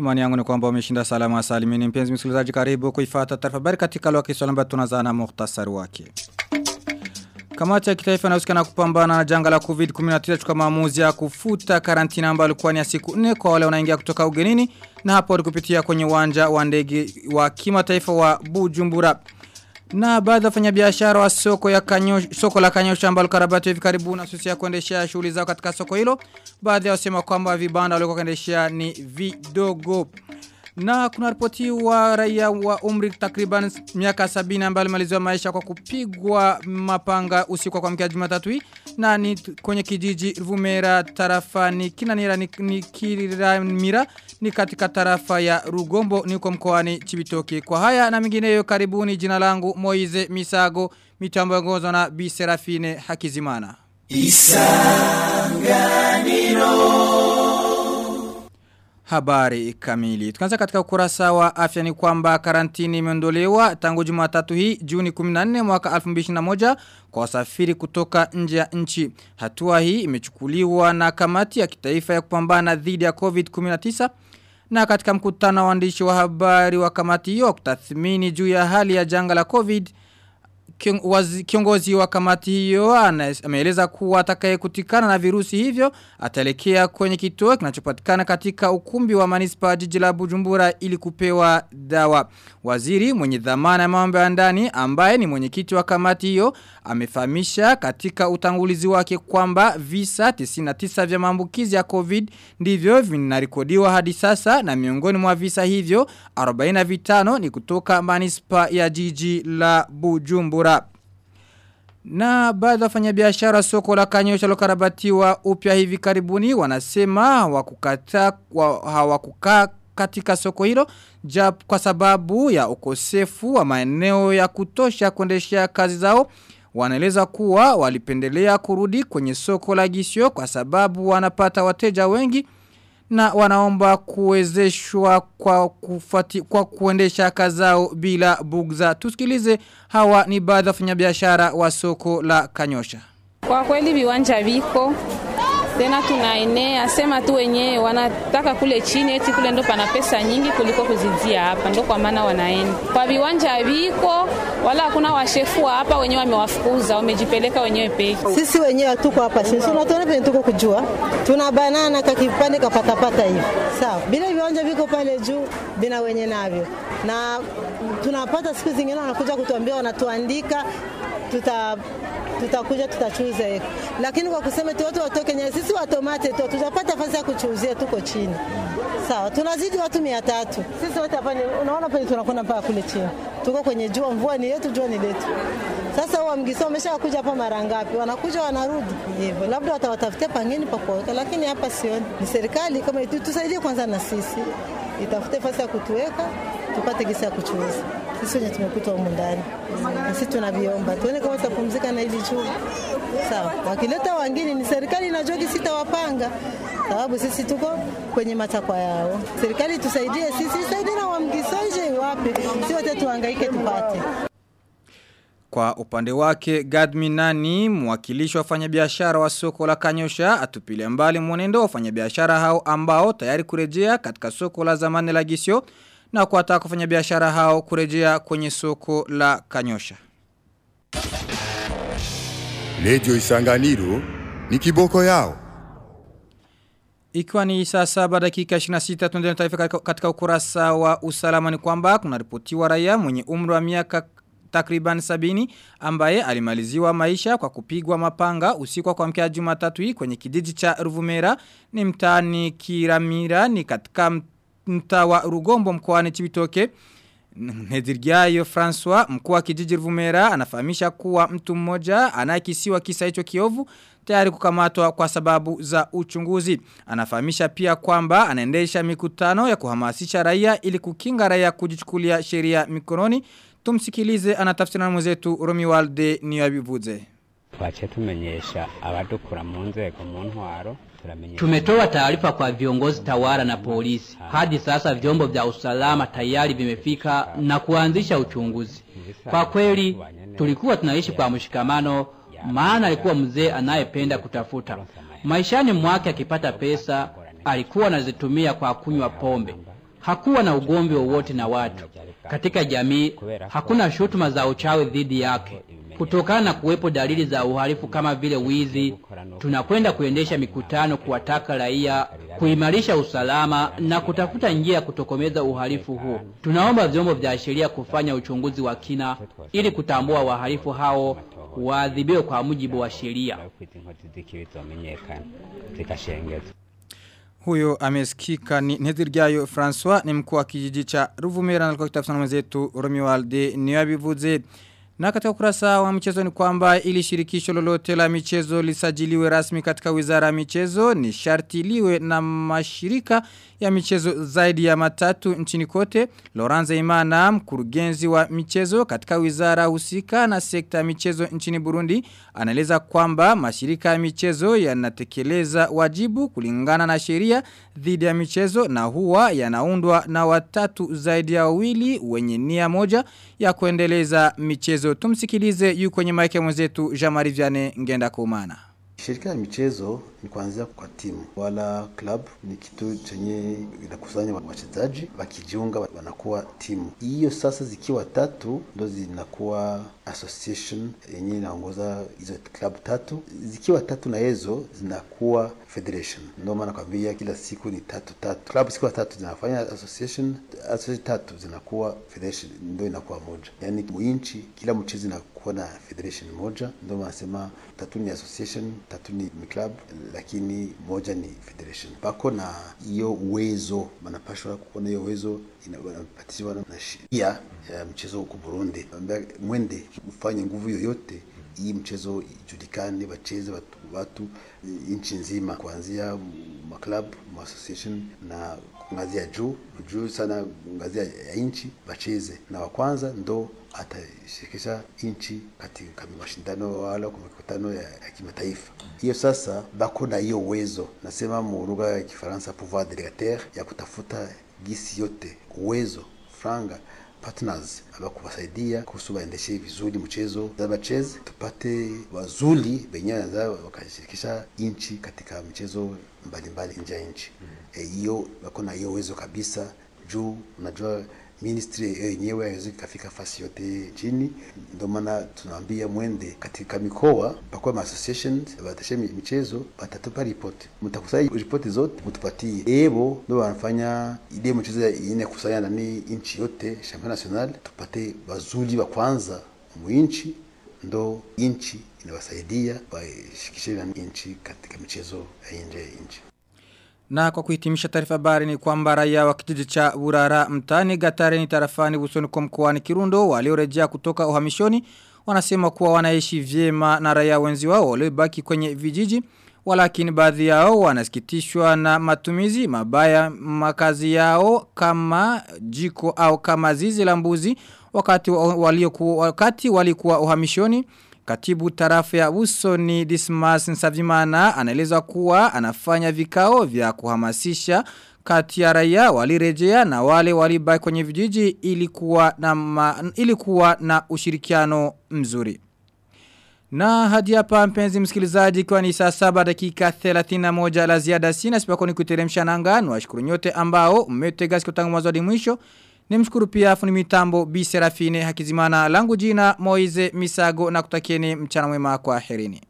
Imani yangu ni kwamba umeshinda salama salimini mpenzi msikilizaji karibu kuifata taarifa habari katika lugha ya Kiswahili tunazana muhtasari wake. Kamati ya kitaifa inahusika na kupambana na janga la COVID-19 chukua maamuzi ya kufuta karantina ambayo ilikuwa ni ya siku 4 kwa wale wanaingia kutoka ugenini na hapo kupitia kwenye uwanja wa ndege wa kimataifa wa Bujumbura. Na baadhi ya wafanyabiashara wa soko ya kanyo, soko la Kanyosha ambalo karabati hivi karibuni asusia susia kuendeshea shughuli zao katika soko hilo. Baadhi ya wasema kwamba vibanda walikuwa kuendeshea ni vidogo. Na kuna ripoti wa raia wa umri takriban miaka sabini ambayo alimaliziwa maisha kwa kupigwa mapanga usiku kwa mkia Jumatatu hii na ni kwenye kijiji Ruvumera tarafani Kinanira ni, ni Kiramira ni katika tarafa ya Rugombo niko mkoani Chibitoke. Kwa haya na mingineyo karibuni jina langu Moize Misago mitambo yongozwa na Bi Serafine Hakizimana. Isanganiro Habari kamili. Tukanza katika ukurasa wa afya ni kwamba karantini imeondolewa tangu Jumatatu hii Juni 14 mwaka 2021 kwa wasafiri kutoka nje ya nchi. Hatua hii imechukuliwa na kamati ya kitaifa ya kupambana dhidi ya COVID-19 na katika mkutano wa waandishi wa habari wa kamati hiyo kutathmini juu ya hali ya janga la COVID kiongozi wa kamati hiyo ameeleza kuwa atakaye kutikana na virusi hivyo ataelekea kwenye kituo kinachopatikana katika ukumbi wa manispa jiji la Bujumbura ili kupewa dawa. Waziri mwenye dhamana ya mambo ya ndani ambaye ni mwenyekiti wa kamati hiyo amefahamisha katika utangulizi wake kwamba visa 99 vya maambukizi ya COVID ndivyo vinarekodiwa hadi sasa na miongoni mwa visa hivyo 45 ni kutoka manispa ya jiji la Bujumbura. Na baadhi ya wafanyabiashara soko la Kanyosha lokarabatiwa upya hivi karibuni wanasema hawakukata hawakukaa katika soko hilo jap kwa sababu ya ukosefu wa maeneo ya kutosha kuendeshea kazi zao. Wanaeleza kuwa walipendelea kurudi kwenye soko la Gisio kwa sababu wanapata wateja wengi na wanaomba kuwezeshwa kwa, kufati, kwa kuendesha kazao bila bugza. Tusikilize hawa ni baadhi ya wafanyabiashara wa soko la Kanyosha. Kwa kweli viwanja viko tena tunaenea sema tu wenyewe wanataka kule chini eti kule ndo pana pesa nyingi kuliko kuzidia hapa ndo kwa maana wanaenda. Kwa viwanja viko wala hakuna washefu hapa wenyewe wamewafukuza wamejipeleka wenyewe peke. Sisi wenyewe tuko hapa sisi unatuona penye tuko kujua. Tuna banana kakipande kapatapata hivi. Sawa. Bila viwanja viko pale juu bina wenye navyo. Na tunapata siku zingine wanakuja kutuambia wanatuandika tuta tutakuja tutachuza eko, lakini kwa kusema tu watu watoke nyayo, sisi watomate tu tutapata fasi ya kuchuuzia tuko chini sawa, tunazidi watu mia tatu sisi wote hapa. Unaona pale tunakwenda mpaka kule chini, tuko kwenye jua, mvua ni yetu, jua ni letu. Sasa huwa mgisa wameshakuja hapa mara ngapi? Wanakuja wanarudi hivyo, labda watawatafutia pangeni pa kuweka, lakini hapa sioni. Ni serikali kama tusaidie kwanza, na sisi itafute fasi ya kutuweka tupate gesi ya kuchuuza sisi wenye tumekuta humu ndani, na sisi tunaviomba tuone kama tutapumzika na hili jua. Sawa, wakileta wangine ni serikali inajua gisi itawapanga, sababu sisi tuko kwenye matakwa yao. Serikali tusaidie sisi, saidie na wamgisoje wapi, si wote tuhangaike tupate. Kwa upande wake Gadmi Nani, mwakilishi wa wafanyabiashara wa soko la Kanyosha, atupilia mbali mwenendo wa wafanyabiashara hao ambao tayari kurejea katika soko la zamani la Gisio na kuwataka wafanyabiashara hao kurejea kwenye soko la Kanyosha. Lejo Isanganiro ni kiboko yao. Ikiwa ni saa saba dakika 26 tuendele taifa katika ukurasa wa usalama ni kwamba kuna ripotiwa raia mwenye umri wa miaka takriban sabini ambaye alimaliziwa maisha kwa kupigwa mapanga usiku kwa mkia Jumatatu hii kwenye kijiji cha Ruvumera ni mtani Kiramira ni katika mtaa wa Rugombo mkoani Chibitoke. Nedirgiayo François mkuu wa kijiji Ruvumera anafahamisha kuwa mtu mmoja anayekisiwa kisa hicho kiovu tayari kukamatwa kwa sababu za uchunguzi. Anafahamisha pia kwamba anaendesha mikutano ya kuhamasisha raia ili kukinga raia kujichukulia sheria mikononi. Tumsikilize anatafsira na mwenzetu Romi Walde niyabivuze. Twache tumenyesha abadukura mu nzego mu ntwaro Tumetoa taarifa kwa viongozi tawala na polisi. Hadi sasa vyombo vya usalama tayari vimefika na kuanzisha uchunguzi. Kwa kweli tulikuwa tunaishi kwa mshikamano, maana alikuwa mzee anayependa kutafuta. Maishani mwake akipata pesa alikuwa anazitumia kwa kunywa pombe. hakuwa na ugomvi wowote na watu. Katika jamii hakuna shutuma za uchawi dhidi yake. Kutokana na kuwepo dalili za uhalifu kama vile wizi, tunakwenda kuendesha mikutano kuwataka raia kuimarisha usalama na kutafuta njia ya kutokomeza uhalifu huu. Tunaomba vyombo vya sheria kufanya uchunguzi wa kina ili kutambua wahalifu hao waadhibiwe kwa mujibu wa sheria. Huyo amesikika ni Nezirgayo François ni mkuu wa kijiji cha Ruvumera na alikuwa kitafsana mwenzetu Romualde Niyabivuze. Na katika ukurasa wa michezo ni kwamba ili shirikisho lolote la michezo lisajiliwe rasmi katika wizara ya michezo ni sharti liwe na mashirika ya michezo zaidi ya matatu nchini kote. Lorenzo Imana mkurugenzi wa michezo katika wizara husika na sekta ya michezo nchini Burundi anaeleza kwamba mashirika ya michezo yanatekeleza wajibu kulingana na sheria dhidi ya michezo na huwa yanaundwa na watatu zaidi ya wawili wenye nia moja ya kuendeleza michezo. Tumsikilize yu kwenye maike mwenzetu Jamari Vyane Ngenda Kumana. Shirika ya michezo ni kuanzia kwa timu wala club, ni kitu chenye inakusanya wachezaji wakijiunga wanakuwa timu. Hiyo sasa zikiwa tatu ndo zinakuwa association yenye inaongoza hizo club tatu. Zikiwa tatu na hizo zinakuwa federation. Ndio maana kwambia kila siku ni tatu tatu. Club zikiwa tatu zinafanya association, association tatu zinakuwa federation, ndio inakuwa moja. Yaani mwinchi kila mchezo inakuwa na federation moja, ndio wanasema tatu ni association, tatu ni club, lakini moja ni federation. Bako na hiyo uwezo, wanapashwa kuona hiyo uwezo wanapatishwa na sheria ya mchezo huko Burundi. Mwende ufanye nguvu yoyote hii mchezo ijulikane, wacheze watu, watu nchi nzima, kuanzia maklabu, association na ngazi ya juu juu sana, ngazi ya nchi bacheze na wa kwanza ndo atashirikisha nchi katika mashindano wala kwa mikutano ya, ya kimataifa. Hiyo sasa bako na hiyo uwezo, nasema mu lugha ya Kifaransa pouvoir delegateur, ya kutafuta gisi yote uwezo franga partners abakuwasaidia kuhusu waendeshe vizuri mchezo za bacheze, tupate wazuli wenyewe za wakashirikisha nchi katika mchezo mbalimbali nje ya nchi hiyo. Mm, E, wako na hiyo uwezo kabisa juu unajua ministry yenyewe haiwezi kafika fasi yote chini Ndio maana tunaambia mwende katika mikoa pakuwa ma association batashe michezo, batatupa ripoti, mtakusanya ripoti zote mtupatie. Ebo ndio wanafanya ile mchezo ine kusanya nani nchi yote champion national, tupate wazuli wa kwanza mwinchi, ndo nchi inawasaidia washikishe nchi katika michezo ya nje ya nchi. Na kwa kuhitimisha taarifa habari ni kwamba raia wa kijiji cha Burara mtani Gatareni tarafani Busoni kwa mkoani Kirundo waliorejea kutoka uhamishoni wanasema kuwa wanaishi vyema na raia wenzi wao waliobaki kwenye vijiji walakini baadhi yao wanasikitishwa na matumizi mabaya makazi yao kama jiko au kama zizi la mbuzi wakati wakati walikuwa uhamishoni Katibu tarafu ya uso ni Dismas Nsavimana anaeleza kuwa anafanya vikao vya kuhamasisha kati ya raia walirejea na wale walibaki kwenye vijiji ilikuwa na, ma, ilikuwa na ushirikiano mzuri. Na hadi hapa mpenzi msikilizaji kwa ni saa saba dakika 31 la ziada sina sipako ni kuteremsha nanga Nwashukuru nyote ambao mmetega siku tangu mwanzo hadi mwisho. Nimshukuru pia funi mitambo Bi Serafine Hakizimana langu jina Moize Misago na kutakieni mchana mwema kwa herini.